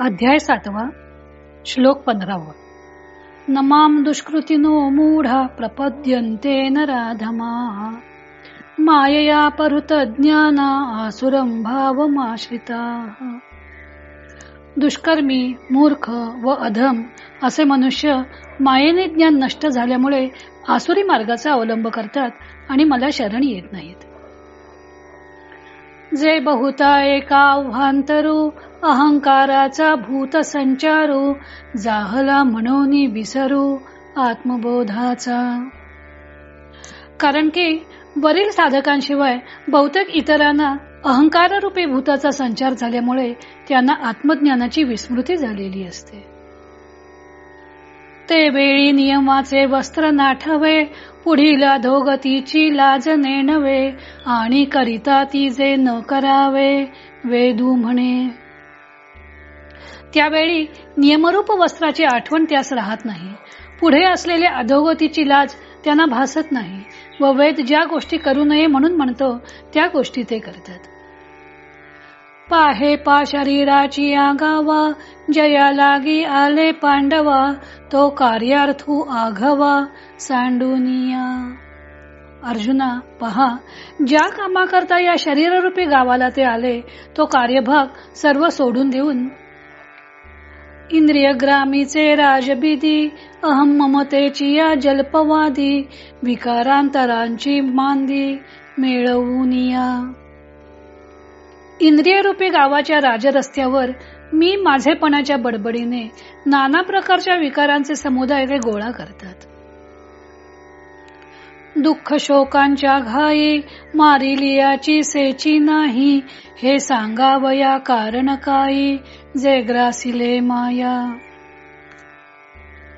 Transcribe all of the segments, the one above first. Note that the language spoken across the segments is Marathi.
अध्याय सातवा श्लोक पंधरावा. नमाम दुष्कृतीनो मूढा प्रपद्यन्ते नराधमा. मायया परुत ज्ञाना आसुरम भावमाश्रिता. दुष्कर्मी मूर्ख व अधम असे मनुष्य मायेने ज्ञान नष्ट झाल्यामुळे आसुरी मार्गाचा अवलंब करतात आणि मला शरण येत नाहीत. जे बहुता एका आव्हांतरू अहंकाराचा भूत संचारू जाहला म्हणून विसरू आत्मबोधाचा. कारण की वरील साधकांशिवाय बहुतेक इतरांना अहंकाररूपी भूताचा संचार झाल्यामुळे त्यांना आत्मज्ञानाची विस्मृती झालेली असते. ते वेळी नियमाचे वस्त्र नाठवे पुढील अधोगतीची लाज नेणवे आणि करिता ती जे न करावे वेदू म्हणे. त्यावेळी नियमरूप वस्त्राची आठवण त्यास राहत नाही. पुढे असलेल्या अधोगतीची लाज त्यांना भासत नाही. व वेद ज्या गोष्टी करू नये म्हणून म्हणतो त्या गोष्टी ते करतात. पाहे पा शरीराची आगावा जया लागी आले पांडवा तो कार्यार्थू आघवा सांडुनिया. अर्जुना पहा ज्या कामाकरता या शरीररूपी गावाला ते आले तो कार्यभाग सर्व सोडून देऊन इंद्रिय ग्रामीचे राजबिदी अहम ममतेची या जल्पवादी विकारांतरांची मांदी मिळवून या इंद्रियरूपी गावाच्या राजरस्त्यावर मी माझेपणाच्या बडबडीने नाना प्रकारच्या विकारांचे समुदाय ते गोळा करतात. दुःख शोकांच्या घाई मारिलियाची सेची नाही हे सांगावया कारण काही जे ग्रासिले माया.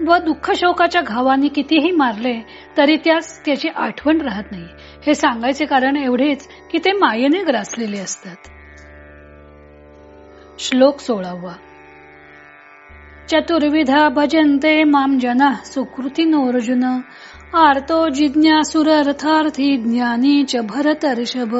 व दुःख शोकाच्या घावानी कितीही मारले तरी त्यास त्याची आठवण राहत नाही. हे सांगायचे कारण एवढेच की ते मायेने ग्रासलेले असतात. श्लोक सोळावा. चतुर्विधा भजन्ते माम जना सुकृती नोर्जुन आर्तो जिज्ञासुर अर्थार्थी ज्ञानी च भरत ऋषभ।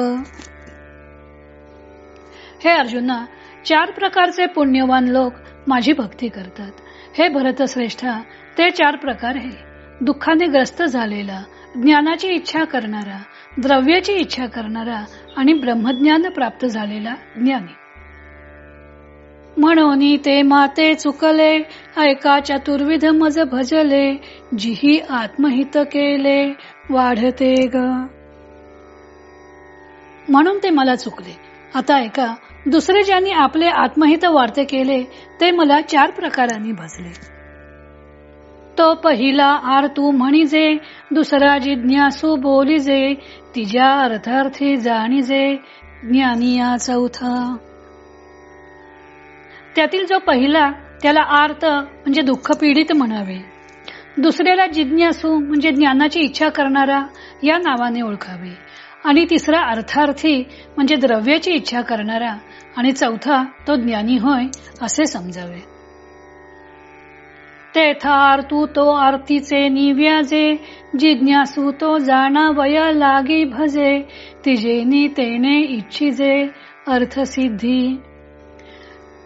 हे अर्जुना चार प्रकारचे पुण्यवान लोक माझी भक्ती करतात. हे भरत श्रेष्ठा ते चार प्रकार हे. दुःखाने ग्रस्त झालेला ज्ञानाची इच्छा करणारा द्रव्याची इच्छा करणारा आणि ब्रह्मज्ञान प्राप्त झालेला ज्ञानी. म्हणून ते माते चुकले ऐका चतुर्विध मज भजले जिही आत्महित केले वाढते ग. म्हणून ते मला चुकले. आता ऐका दुसरे ज्यांनी आपले आत्महित वार्ते केले ते मला चार प्रकारांनी भजले. तो पहिला आरतू म्हणिजे दुसरा जिज्ञासू बोलिजे तिच्या अर्थार्थी जाणीजे ज्ञानिया चौथा. त्यातील जो पहिला त्याला आर्त म्हणजे दुःख पीडित म्हणावे. दुसऱ्याला जिज्ञासू म्हणजे ज्ञानाची इच्छा करणारा या नावाने ओळखावे. आणि तिसरा अर्थार्थी म्हणजे द्रव्याची इच्छा करणारा आणि चौथा तो ज्ञानी होय असे समजावे. तेथार तू तो आरतीचे निव्याजे जिज्ञासू तो जाणा वया लागी भजे तिजेनी तेने इच्छिजे अर्थसिद्धी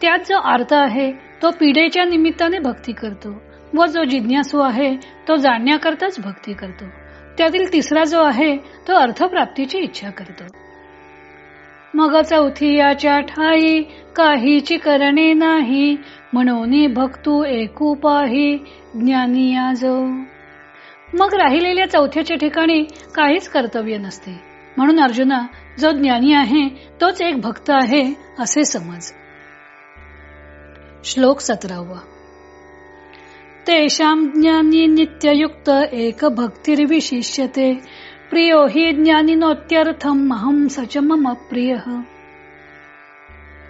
त्यात जो अर्थ आहे तो पिढेच्या निमित्ताने भक्ती करतो व जो जिज्ञासू आहे तो जाणण्याकरताच भक्ती करतो. त्यातील तिसरा जो आहे तो अर्थप्राप्तीची इच्छा करतो. मग चौथियाच्या ठाई काहीची करणे नाही म्हणून भक्तू एकू पाही ज्ञानी जो मग राहिलेल्या चौथ्याच्या ठिकाणी काहीच कर्तव्य नसते. म्हणून अर्जुना जो ज्ञानी आहे तोच एक भक्त आहे असे समज. श्लोक सतरावा. तेषां ज्ञानी नित्ययुक्त एक भक्तिर्विशिष्यते प्रियो हि ज्ञानीनोत्यर्थम अहम सच मम प्रिय.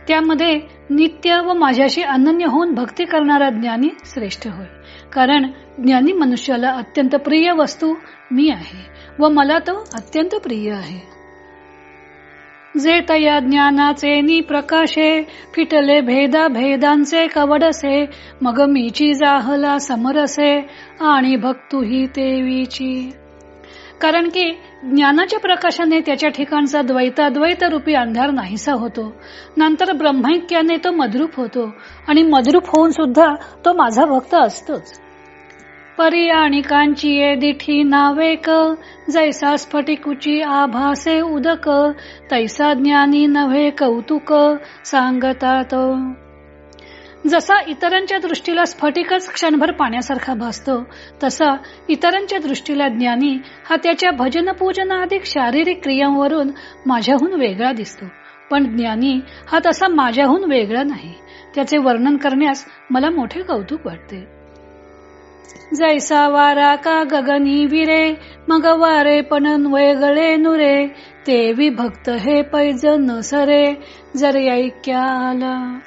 त्यामध्ये नित्य व माझ्याशी अनन्य होऊन भक्ती करणारा ज्ञानी श्रेष्ठ होय. कारण ज्ञानी मनुष्याला अत्यंत प्रिय वस्तू मी आहे व मला तो अत्यंत प्रिय आहे. जे तया ज्ञानाचे नि प्रकाशे फिटले भेदा भेदांचे कवडसे मग मीची जाहला समरसे आणि भक्तू ही तेवीची. कारण की ज्ञानाच्या प्रकाशाने त्याच्या ठिकाणचा द्वैताद्वैत रूपी अंधार नाहीसा होतो. नंतर ब्रह्मैक्याने तो मद्रूप होतो आणि मद्रूप होऊन सुद्धा तो माझा भक्त असतोच. परी आणि दिठी नावेक जैसा स्फटिकुची आभासे उदक तैसा ज्ञानी नव्हे कौतुक सांगतात. जसा इतरांच्या दृष्टीला स्फटिकच क्षणभर पाण्यासारखा भासतो तसा इतरांच्या दृष्टीला ज्ञानी हा त्याच्या भजन पूजन अधिक शारीरिक क्रियांवरून माझ्याहून वेगळा दिसतो. पण ज्ञानी हा तसा माझ्याहून वेगळा नाही. त्याचे वर्णन करण्यास मला मोठे कौतुक वाटते. जैसा वारा का गगनी विरे मग वारे पण वेगळे नुरे ते विभक्त हे पैज न सरे जर ऐक्या आला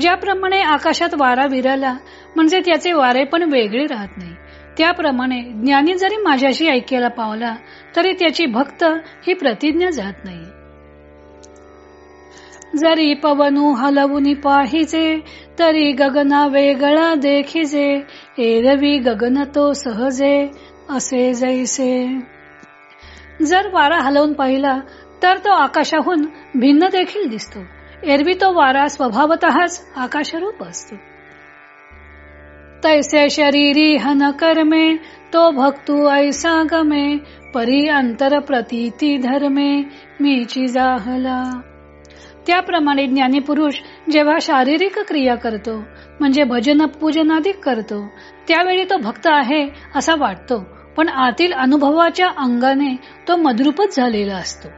ज्याप्रमाणे आकाशात वारा विराला म्हणजे त्याचे वारे पण वेगळे राहत नाही. त्याप्रमाणे ज्ञानी जरी माझ्याशी ऐक्याला पावला तरी त्याची भक्त ही प्रतिज्ञा जात नाही. जरी पवनू हलवून पाहिजे तरी गगना वेगळा देखिजे एरवी गगन तो सहजे असे जैसे. जर वारा हलवून पाहिला तर तो आकाशाहून भिन्न देखील दिसतो. एरवी तो वारा स्वभावतःच आकाशरूप असतो. तैसे शरीरी हन कर्मे तो भक्तू ऐसा गमे परी अंतर प्रतीती धर्मे मीची जाहला. त्याप्रमाणे ज्ञानी पुरुष जेव्हा शारीरिक क्रिया करतो म्हणजे भजन पूजनाधिक करतो त्यावेळी तो भक्त आहे असा वाटतो पण आतील अनुभवाच्या अंगाने तो मद्रुपच झालेला असतो.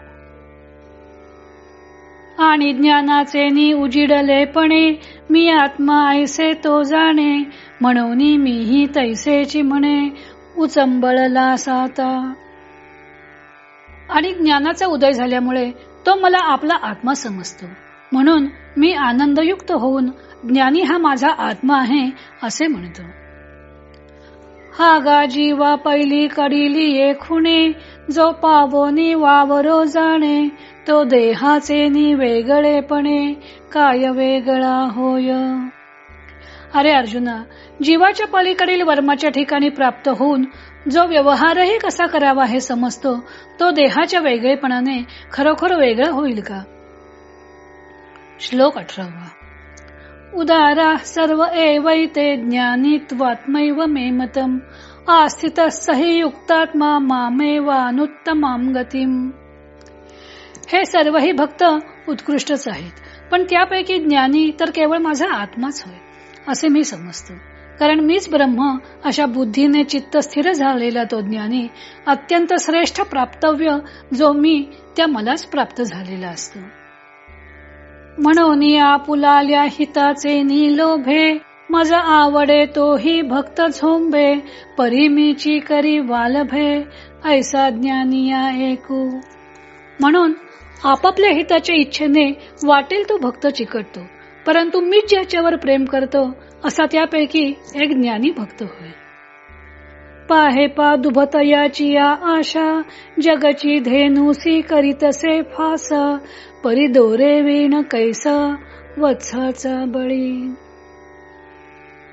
आणि ज्ञानाचे नि उजिडलेपणे मी आत्मा ऐसे तो जाणे म्हणून मीही तैसेची म्हणे उचंबळला साता. आणि ज्ञानाचा उदय झाल्यामुळे तो मला आपला आत्मा समजतो. म्हणून मी आनंदयुक्त होऊन ज्ञानी हा माझा आत्मा आहे असे म्हणतो. हा गा जीवा पहिली कडिली ये खुणे जो पावोनी वावरो जाणे तो देहाचे नि वेगळेपणे काय वेगळा होय? अरे अर्जुना जीवाच्या पलीकडील वर्माच्या ठिकाणी प्राप्त होऊन जो व्यवहारही कसा करावा हे समजतो तो देहाच्या वेगळेपणाने खरोखर वेगळा होईल का? श्लोक अठरावा. उदारा सर्व एवैते ज्ञानीत्वात्मैव मे मतम आस्थित सही युक्तात्मा मामेवानुत्तमाम गतीम। हे सर्वही भक्त उत्कृष्टच आहेत पण त्यापैकी ज्ञानी तर केवळ माझा आत्माच होय असे मी समजतो. कारण मीच ब्रह्म अशा बुद्धीने चित्त स्थिर झालेला तो ज्ञानी अत्यंत श्रेष्ठ प्राप्तव्य जो मी त्या मलाच प्राप्त झालेला असतो. म्हणून आपुलाल्या हिताचे निलोभे मज आवडे तोही भक्त झोंबे परिमीची करी वालभे ऐसा ज्ञानिया ऐकू म्हणून आपापल्या हिताच्या इच्छेने वाटेल तो भक्त चिकटतो परंतु मीच ज्याच्यावर प्रेम करतो असा त्यापैकी एक ज्ञानी भक्त होय. पाहे पा दुभतयाची या आशा जगची धेनुसी करीतसे फास परी दोरे वीण कैसा वत्साचा बळी.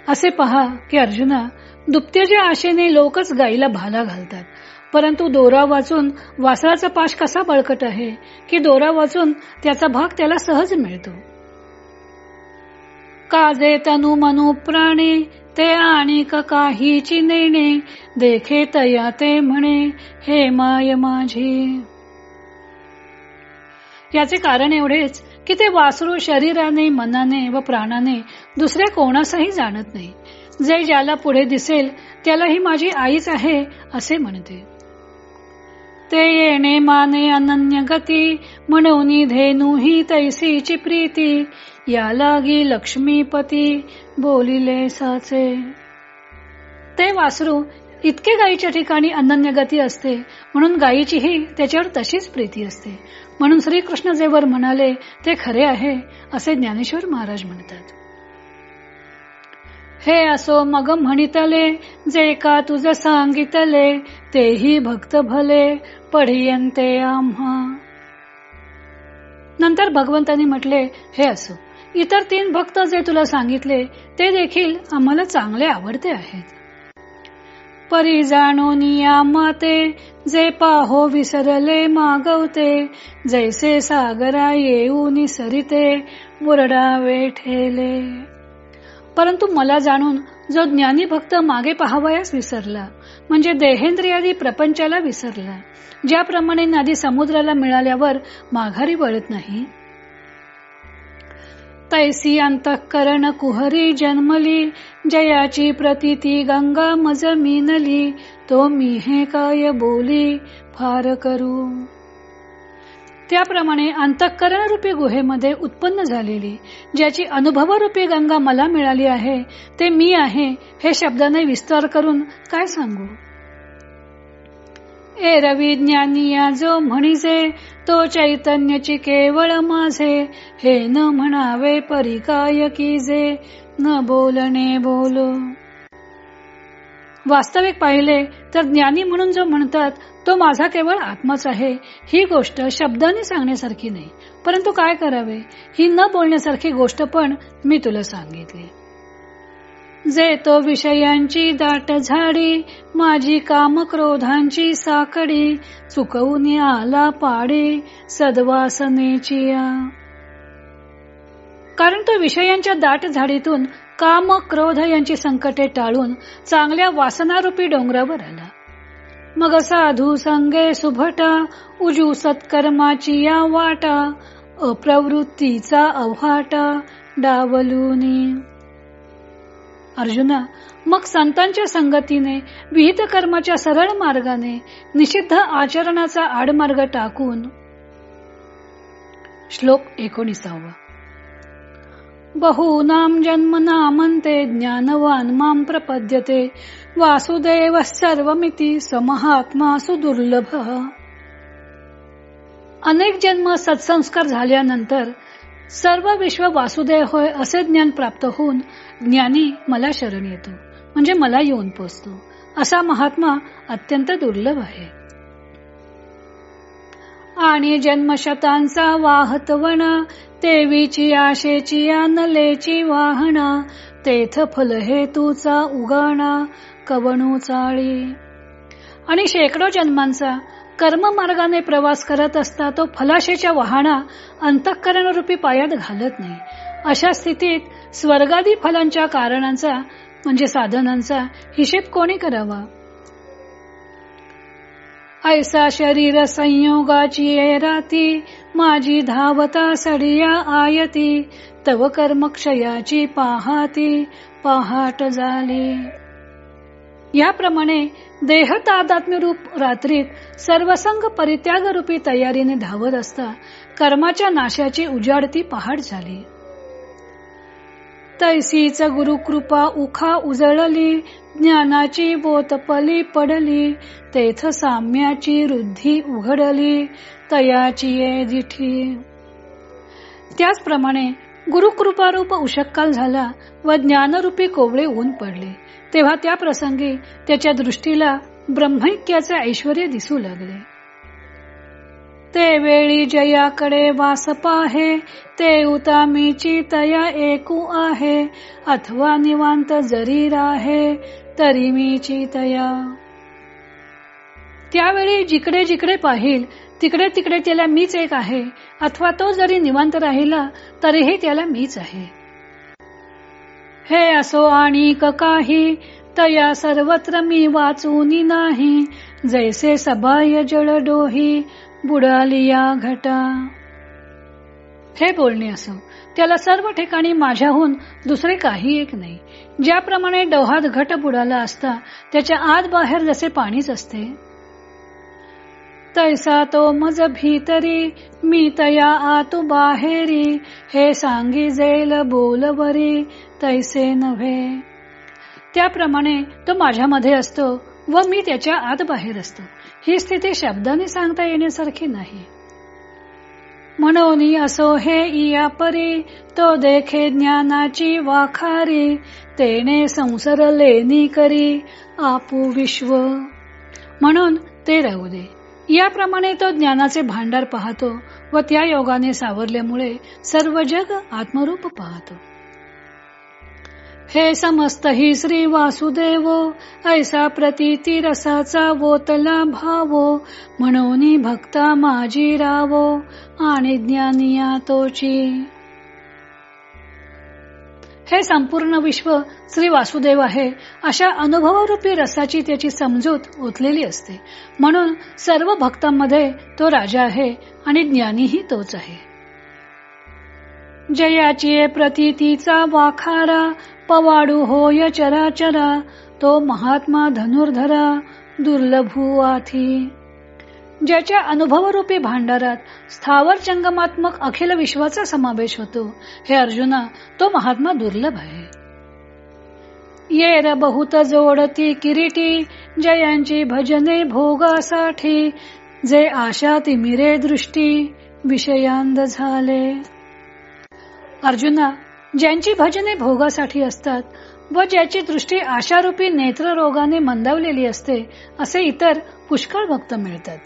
असे पहा की अर्जुना दुप्त्याच्या आशेने लोकच गाईला भाला घालतात परंतु दोरा वाचून वासराचा पाश कसा बळकट आहे की दोरा वाचून त्याचा भाग त्याला सहज मिळतो. काजे तनु मनु प्राणे ते आणि काहीची नेणे देखे तया ते म्हणे हे माय माझी. याचे कारण एवढेच की ते वासरू शरीराने मनाने व प्राणाने दुसऱ्या कोणासही जाणत नाही. जे ज्याला पुढे दिसेल त्याला ही माझी आईच आहे असे म्हणते. ते येणे माने अनन्य गती म्हणून धेनू ही तैसीची प्रीती. या लागी लक्ष्मीपती बोलिले साचे. ते वासरू इतके गायीच्या ठिकाणी अनन्य गती असते म्हणून गायीचीही त्याच्यावर तशीच प्रीती असते. म्हणून श्रीकृष्ण जे वर म्हणाले ते खरे आहे असे ज्ञानेश्वर महाराज म्हणतात. हे असो मग म्हणितले जे का तुझ सांगितले तेही भक्त भले पढियंते आम्हा. नंतर भगवंतांनी म्हटले हे असो इतर तीन भक्त जे तुला सांगितले ते देखील आम्हाला चांगले आवडते आहेत. परी जाणून या माते जे पाहो विसरले मागवते जैसे सागरा येऊन सरिते मुरडावे ठेले परंतु मला जाणून जो ज्ञानी भक्त मागे पाहावयास विसरला म्हणजे देहेंद्रियादी प्रपंचाला विसरला ज्याप्रमाणे नदी समुद्राला मिळाल्यावर माघारी वळत नाही. तैसी अंतःकरण कुहरी जन्मली जयाची प्रतीती गंगा मज मिनली तो मी हे काय बोली फार करू. त्याप्रमाणे अंतःकरण रूपी गुहेमध्ये उत्पन्न झालेली ज्याची अनुभवरूपी गंगा मला मिळाली आहे ते मी आहे हे शब्दाने विस्तार करून काय सांगू? ए रवी ज्ञानी जो म्हणीजे तो चैतन्यची केवळ माझे हे न म्हणावे परिकाय की जे न बोलणे बोलो. वास्तविक पाहिले तर ज्ञानी म्हणून जो म्हणतात तो माझा केवळ आत्माच आहे. ही गोष्ट शब्दाने सांगण्यासारखी नाही. परंतु काय करावे? ही न बोलण्यासारखी गोष्ट पण मी तुला सांगितली. जे तो विषयांची दाट झाडी माझी काम क्रोधांची साकडी चुकवून आला पाडी सद्वासनेची कारण तो विषयांच्या दाट झाडीतून काम क्रोध यांची संकटे टाळून चांगल्या वासनारूपी डोंगरावर आला. मग साधू संगे सुभटा उजू सत्कर्माची या वाटा अप्रवृत्तीचा अव्हाटा डावलुनी. अर्जुना मग संतांच्या संगतीने विहित कर्माच्या सरळ मार्गाने निषिद्ध आचरणाचा आडमार्ग टाकून. श्लोक एकोणीसावा. बहुनाम जन्म नामंते ज्ञानवान माम प्रपद्यते। वासुदेव सर्वमिती समहात्मा सुदुर्लभ अनेक जन्म सत्संस्कार झाल्यानंतर सर्व विश्व वासुदेव होय असे ज्ञान प्राप्त होऊन ज्ञानी मला शरण येतो म्हणजे मला येऊन पोचतो. असा महात्मा अत्यंत दुर्लभ आहे. आणि जन्मशतांचा वाहतवण तेवीची आशेची नलेची वाहना तेथ फल हेतूचा उगाणा कवणू चाळी. आणि शेकडो जन्मांचा कर्म मार्गाने प्रवास करत असता तो फलाशेच्या वाहना अंतःकरण रूपी पायात घालत नाही. अशा स्थितीत स्वर्गादी फलांच्या कारणांचा म्हणजे साधनांचा हिशेब कोणी करावा? ऐसा शरीर संयोगाची राती माझी धावता सडिया आयती तव कर्मक्षयाची पाहाती पहाट झाली. याप्रमाणे देह तादात्म्य रूप रात्रीत सर्वसंग परित्याग रूपी तयारीने धावत असता कर्माच्या नाशाची उजाडती पहाट झाली. तैसीच गुरुकृपा उखा उजळली ज्ञानाची बोतपली पडली तेथ साम्याची रुद्धी उघडली तयाची दिठी त्याचप्रमाणे गुरुकृपारूप उशक्काल झाला व ज्ञानरूपी कोवळे ऊन पडले. तेव्हा त्या प्रसंगी त्याच्या दृष्टीला ब्रह्मैक्याचे ऐश्वर दिसू लागले. ते वेळी जयाकडे वास पाहे ते उतामीची तया एकू आहे. अथवा निवांत जरी राहे तरी मीची तया. त्यावेळी जिकडे जिकडे पाहिल तिकडे तिकडे त्याला मीच एक आहे. अथवा तो जरी निवांत राहिला तरीही त्याला मीच आहे. हे असो आणि काही तया सर्वत्र मी वाचून नाही. जैसे सबाय जळ डोही बुडाली या घटा. हे बोलणे असो. त्याला सर्व ठिकाणी माझ्याहून दुसरे काही एक नाही. ज्याप्रमाणे डोहात घट बुडाला असता त्याच्या आत बाहेर जसे पाणीच असते. तैसा तो मज भीतरी मी तया आतू बाहेरी. हे सांगी जेल बोलवरी तैसे नव्हे. त्याप्रमाणे तो माझ्यामध्ये असतो व मी त्याच्या आत बाहेर असतो. ही स्थिती शब्दाने सांगता येण्यासारखी नाही. म्हणून असो हे इया परी तो देखे ज्ञानाची वाखारी तेने संसरले करी आपू विश्व. म्हणून ते राहू दे. याप्रमाणे तो ज्ञानाचे भांडार पाहतो व त्या योगाने सावरल्यामुळे सर्व जग आत्मरूप पाहतो. हे समस्त ही श्री वासुदेव ऐसा प्रतीती रसाचा वोतला भावो म्हणून भक्ता माझी रावो आणि ज्ञानिया तोची हे संपूर्ण विश्व श्री वासुदेव आहे अशा अनुभवरूपी रसाची त्याची समजूत ओतलेली असते. म्हणून सर्व भक्तांमध्ये तो राजा आहे आणि ज्ञानीही तोच आहे. जयाची प्रतीतीचा वाखारा पवाडू होय चराचरा तो महात्मा धनुर्धरा दुर्लभू आथी. ज्याच्या अनुभवरूपी भांडारात स्थावर जंगमात्मक अखिल विश्वाचा समावेश होतो हे अर्जुना तो महात्मा दुर्लभ आहे. ये बहुत जोडती किरीटी जयांची भजने भोगासाठी जे आशा तिमिरे दृष्टी विषयांद झाले. अर्जुना ज्यांची भजने भोगासाठी असतात व ज्याची दृष्टी आशारूपी नेत्र रोगाने मंदावलेली असते असे इतर पुष्कळ भक्त मिळतात.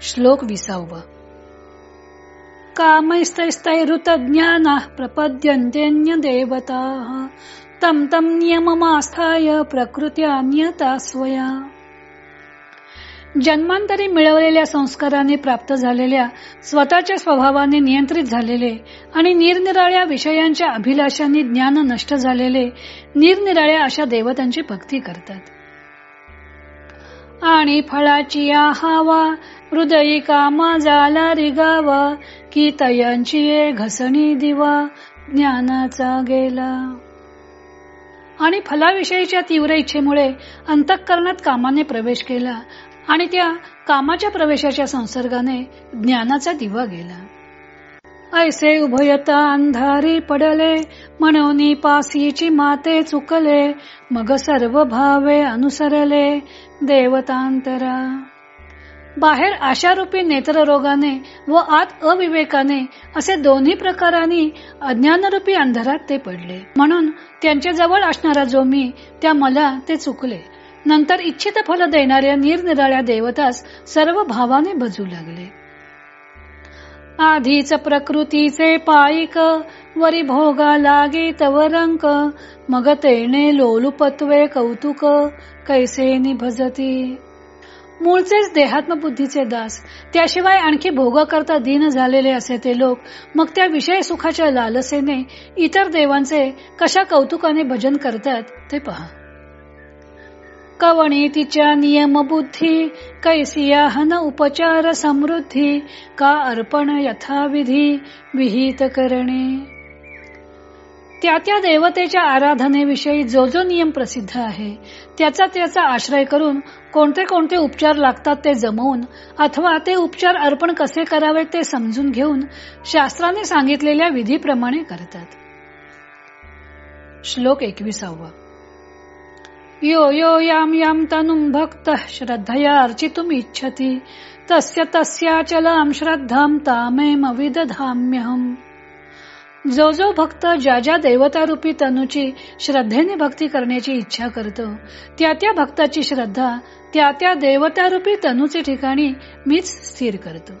श्लोक विसावा. कामैस्तैस्तैरुत ज्ञाना प्रपद्यन्तेन्य देवता तम तम नियममास्थाय प्रकृत्यान्यता स्वया। जन्मांतरी मिळवलेल्या संस्काराने प्राप्त झालेल्या स्वतःच्या स्वभावाने नियंत्रित झालेले आणि निरनिराळ्या विषयांच्या अभिलाषांनी ज्ञान नष्ट झालेले निरनिराळ्या अशा देवतांची भक्ती करतात. आणि फळाची हावा हृदयी कामा जाला रिगावा की तयांची घसणी दिवा ज्ञानाचा गेला. आणि फलाविषयीच्या तीव्र इच्छेमुळे अंतःकरणात कामाने प्रवेश केला आणि त्या कामाच्या प्रवेशाच्या संसर्गाने ज्ञानाचा दिवा गेला. ऐसे उभयता अंधारी पडले म्हणून पासीची माते चुकले मग सर्व भावे अनुसरले देवतांतरा. बाहेर आशारूपी नेत्ररोगाने व आत अविवेकाने असे दोन्ही प्रकारांनी अज्ञानरूपी अंधारात ते पडले. म्हणून त्यांच्या जवळ असणारा जो मी त्या मला ते चुकले. नंतर इच्छित फल देणाऱ्या निरनिराळ्या देवतास सर्व भावाने भजू लागले. आधीच प्रकृतीचे पायिक वरी भोगा लागे तवरंक मग तेने लोलुपत्वे कौतुक कैसे निभजती. मूळचेच देहात्म बुद्धीचे दास त्याशिवाय आणखी भोगा करता दीन झालेले असे ते लोक मग त्या विषय सुखाच्या लालसेने इतर देवांचे कशा कौतुकाने भजन करतात ते पहा. कवणी तिच्या नियम बुद्धी कैसिया हन उपचार समृद्धी का अर्पण यथाविधी विहित करणे. त्या त्या देवतेच्या आराधनेविषयी जो जो नियम प्रसिद्ध आहे त्याचा त्याचा आश्रय करून कोणते कोणते उपचार लागतात ते जमवून अथवा ते उपचार अर्पण कसे करावे ते समजून घेऊन शास्त्राने सांगितलेल्या विधीप्रमाणे करतात. श्लोक एकविसावा. यो यो याम याम तनुम भक्त श्रद्धया अर्चितुम इच्छती। तस्य तस्याचलाम श्रद्धाम तामेम विदधाम्यहम। जो जो भक्त ज्या ज्या देवतारूपी तनुची श्रद्धेने भक्ती करण्याची इच्छा करतो त्या त्या भक्ताची श्रद्धा त्या त्या देवतारूपी तनुचे ठिकाणी मीच स्थिर करतो.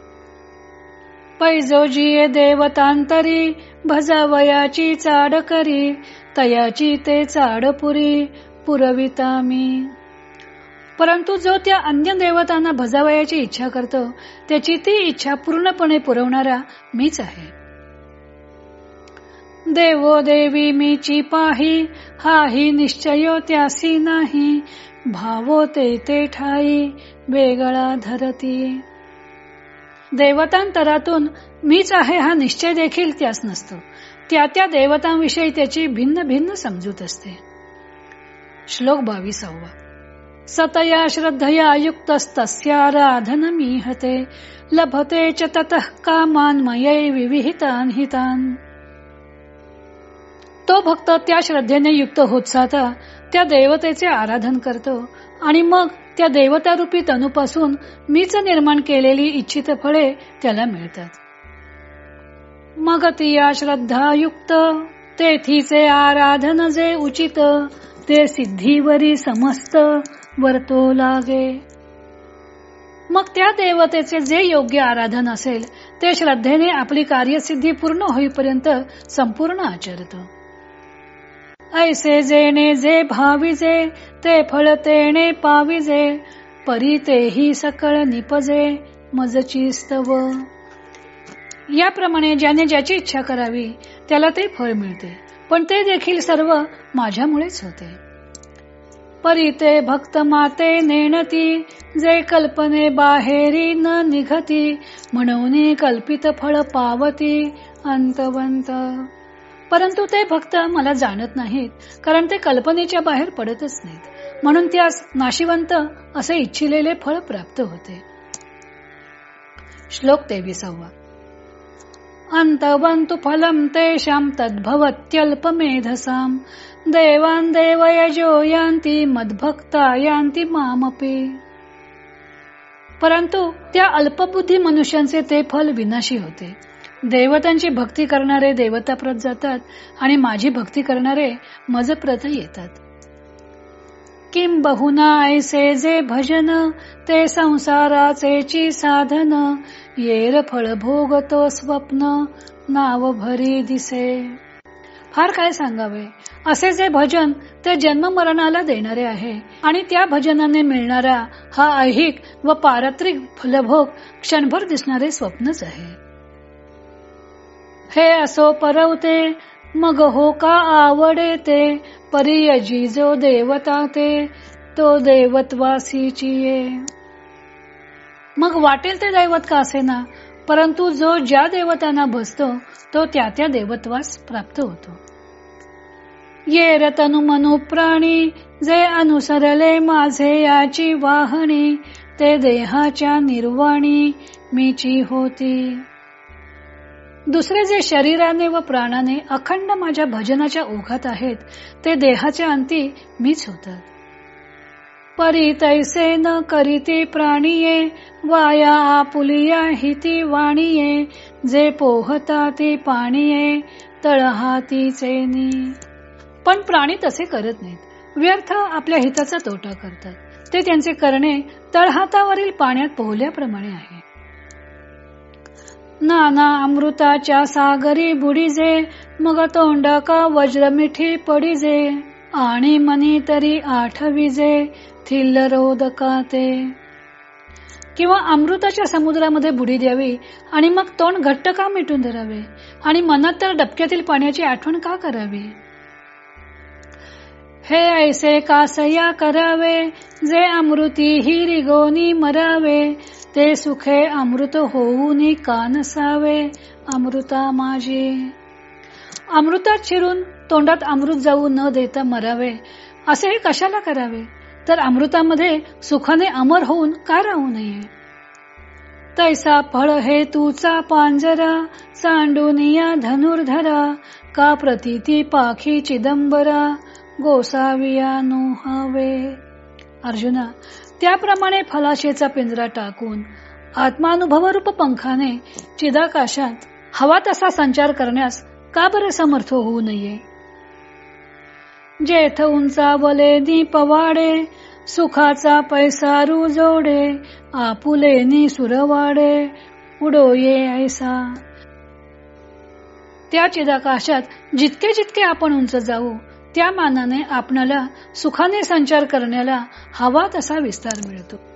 पैजोजी देवतांतरी भजावयाची चाड करी तयाची ते चाडपुरी पुरविता मी परंतु जो त्या अन्य देवतांना भजावयाची इच्छा करतो त्याची ती इच्छा पूर्णपणे पुरवणारा मीच आहे. देवो देवी मीची पाही हाही निश्चयो त्यासी नाही. भावो ते ते ठाई वेगळा धरती. देवतांतरातून मीच आहे हा निश्चय देखील त्यास नसतो. त्या त्या देवतांविषयी त्याची भिन्न भिन्न समजूत असते. श्लोक बावीसावा. सतया श्रद्धया युक्तस्तस्याराधन मीहते लभते च ततः कामान मयै विविहितान हितान. तो भक्त त्या श्रद्धेने युक्त होत जाता त्या देवतेचे आराधन करतो आणि मग त्या देवतारूपी तनुपासून मीच निर्माण केलेली इच्छित फळे त्याला मिळतात. मग तिया श्रद्धा युक्त तेथीचे आराधन जे उचित ते सिद्धीवरी समस्त वर्तो लागे. मग त्या देवतेचे जे योग्य आराधन असेल ते श्रद्धेने आपली कार्यसिद्धी पूर्ण होईपर्यंत संपूर्ण आचरत. ऐसे जेणे जे भाविजे ते फळ तेणे पाविजे परी तेही सकळ निपजे मजची स्तव याप्रमाणे ज्याने ज्याची इच्छा करावी त्याला ते फळ मिळते. पण ते देखील सर्व माझ्यामुळेच होते. परिते भक्त माते नेणती जे कल्पने बाहेरी न निघती म्हणून कल्पित फळ पावती अंतवंत. परंतु ते भक्त मला जाणत नाहीत कारण ते कल्पनेच्या बाहेर पडतच नाहीत. म्हणून त्यास नाशिवंत असे इच्छिलेले फळ प्राप्त होते. श्लोक तेविसावा. अंतवंतु फलम तेषां तद्भवत्यल्पमेधसाम। देवान देवयजो यांती मदभक्ता यांती मामपी। परंतु त्या अल्पबुद्धी मनुष्यांचे ते फल विनाशी होते। देवतांची भक्ती करणारे देवताप्रत जातात आणि माझी भक्ती करणारे मजप्रत येतात। किम बहुना ऐसे जे भजन ते संसाराचे साधन येर फळ भोगतो स्वप्न नाव भरी दिसे. फार काय सांगावे? असे जे भजन ते जन्म मरणाला देणारे आहे आणि त्या भजनाने मिळणारा हा ऐहिक व पारत्रिक फलभोग क्षणभर दिसणारे स्वप्नच आहे. हे असो परवते मग हो का आवडे ते? परियजी जो देवता ते तो देवत्वासीची मग वाटेल ते दैवत का असेना? परंतु जो ज्या देवतांना बसतो तो त्या त्या देवत्वास प्राप्त होतो. ये रतनु मनु प्राणी जे अनुसरले माझे याची वाहणी ते देहाच्या निर्वाणी मीची होती. दुसरे जे शरीराने व प्राणाने अखंड माझ्या भजनाच्या ओघात आहेत ते देहाच्या अंती मीच होतात. परी तैसे न करीती प्राणीये वाया आपुलिया हिती वाणीये जे पोहता ती पाणीये तळहातीचे पण प्राणी तसे करत नाहीत. व्यर्थ आपल्या हिताचा तोटा करतात. ते त्यांचे करणे तळहातावरील पाण्यात पोहल्याप्रमाणे आहे. नाना अमृताच्या सागरी बुडीजे मग तोंड का वज्र मिठी पडीजे. आणि मनी तरी आठविजे थिल्ल रोदका ते. किंवा अमृताच्या समुद्रामध्ये बुडी द्यावी आणि मग तोंड घट्ट का मिटून धरावे? आणि मनात तर डबक्यातील पाण्याची आठवण का करावी? हे ऐसे कासया करावे जे अमृती ही रिगोनी मरावे. ते सुखे अमृत होऊनी का नसावे अमृता माझी. अमृतात शिरून तोंडात अमृत जाऊ न देता मरावे. असे हे कशाला करावे? तर अमृतामध्ये सुखाने अमर होऊन का राहू नये? तैसा फळ हे तुचा पांजरा सांडुनिया धनुर्धरा. का प्रतिती पाखी चिदंबरा गोसाविया नोहावे अर्जुना त्याप्रमाणे फलाशेचा पिंजरा टाकून आत्मानुभवरूप पंखाने चिदाकाशात हवा तसा संचार करण्यास का बरे समर्थ होऊ नये? जेथ उंचावले दीपवाडे सुखाचा पैसा रुजोडे आपुले नी सुरवाडे उडोये ऐसा. त्या चिदाकाशात जितके जितके आपण उंच जाऊ त्या मानाने आपणाला सुखाने संचार करण्याला हवा तसा विस्तार मिळतो.